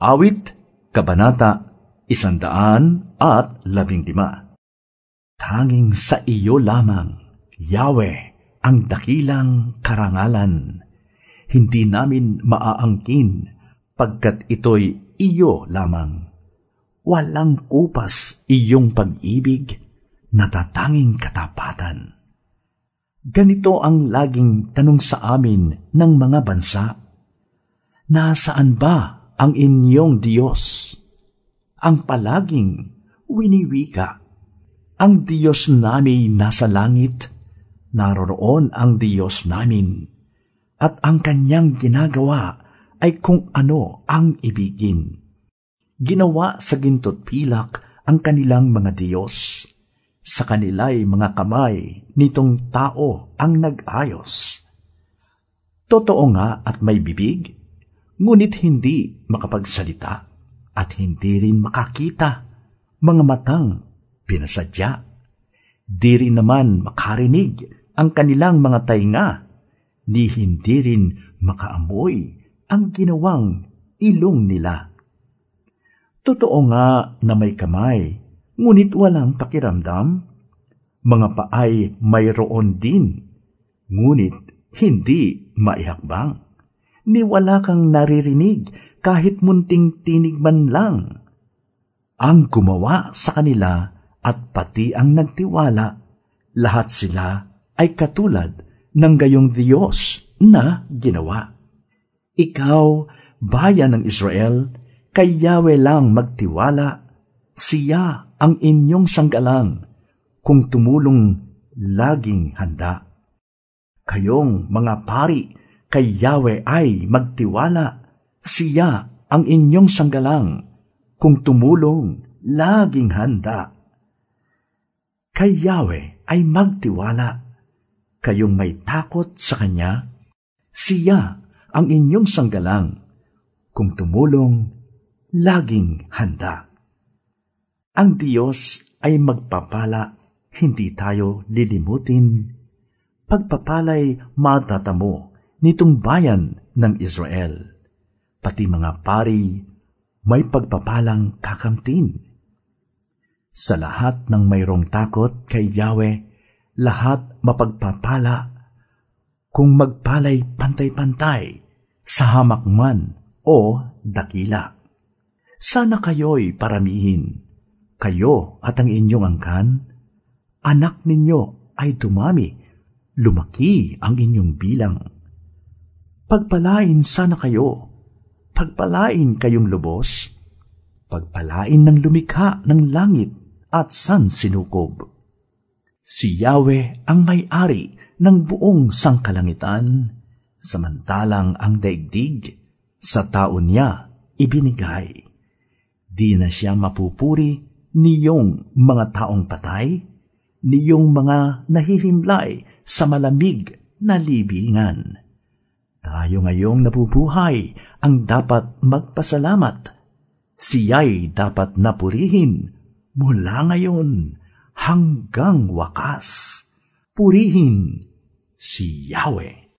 Awit, Kabanata, Isandaan at Labing Lima. Tanging sa iyo lamang, Yahweh, ang dakilang karangalan. Hindi namin maaangkin pagkat ito'y iyo lamang. Walang kupas iyong pag-ibig, natatanging katapatan. Ganito ang laging tanong sa amin ng mga bansa. Nasaan ba ang inyong Diyos? Ang palaging winiwika. Ang Diyos namin nasa langit, naroroon ang Diyos namin, at ang kanyang ginagawa ay kung ano ang ibigin. Ginawa sa gintot pilak ang kanilang mga Diyos sa kanila'y mga kamay nitong tao ang nag-ayos. Totoo nga at may bibig, ngunit hindi makapagsalita at hindi rin makakita mga matang pinasadya. Di rin naman makarinig ang kanilang mga tainga, ni hindi rin makaamoy ang ginawang ilong nila. Totoo nga na may kamay ngunit walang pakiramdam. Mga paay mayroon din, ngunit hindi maihakbang. Ni wala kang naririnig kahit munting tinig man lang. Ang gumawa sa kanila at pati ang nagtiwala, lahat sila ay katulad ng gayong Diyos na ginawa. Ikaw, bayan ng Israel, kay Yahweh lang magtiwala, siya ang inyong sanggalang kung tumulong laging handa. Kayong mga pari kay Yahweh ay magtiwala, siya ang inyong sanggalang kung tumulong laging handa. Kay Yahweh ay magtiwala, kayong may takot sa Kanya, siya ang inyong sanggalang kung tumulong laging handa. Ang Diyos ay magpapala, hindi tayo lilimutin. Pagpapalay matatamo nitong bayan ng Israel. Pati mga pari may pagpapalang kakamtin. Sa lahat ng mayroong takot kay Yahweh, lahat mapagpapala kung magpalay pantay-pantay sa hamak man o dakila. Sana kayo'y paramihin kayo at ang inyong angkan, anak ninyo ay dumami, lumaki ang inyong bilang. Pagpalain sana kayo, pagpalain kayong lubos, pagpalain ng lumikha ng langit at san sinukob. Si Yahweh ang may-ari ng buong sangkalangitan, samantalang ang daigdig sa taon niya ibinigay. Di na siya mapupuri niyong mga taong patay, niyong mga nahihimlay sa malamig na libingan. Tayo ngayong nabubuhay ang dapat magpasalamat. Siya'y dapat napurihin mula ngayon hanggang wakas. Purihin si Yahweh.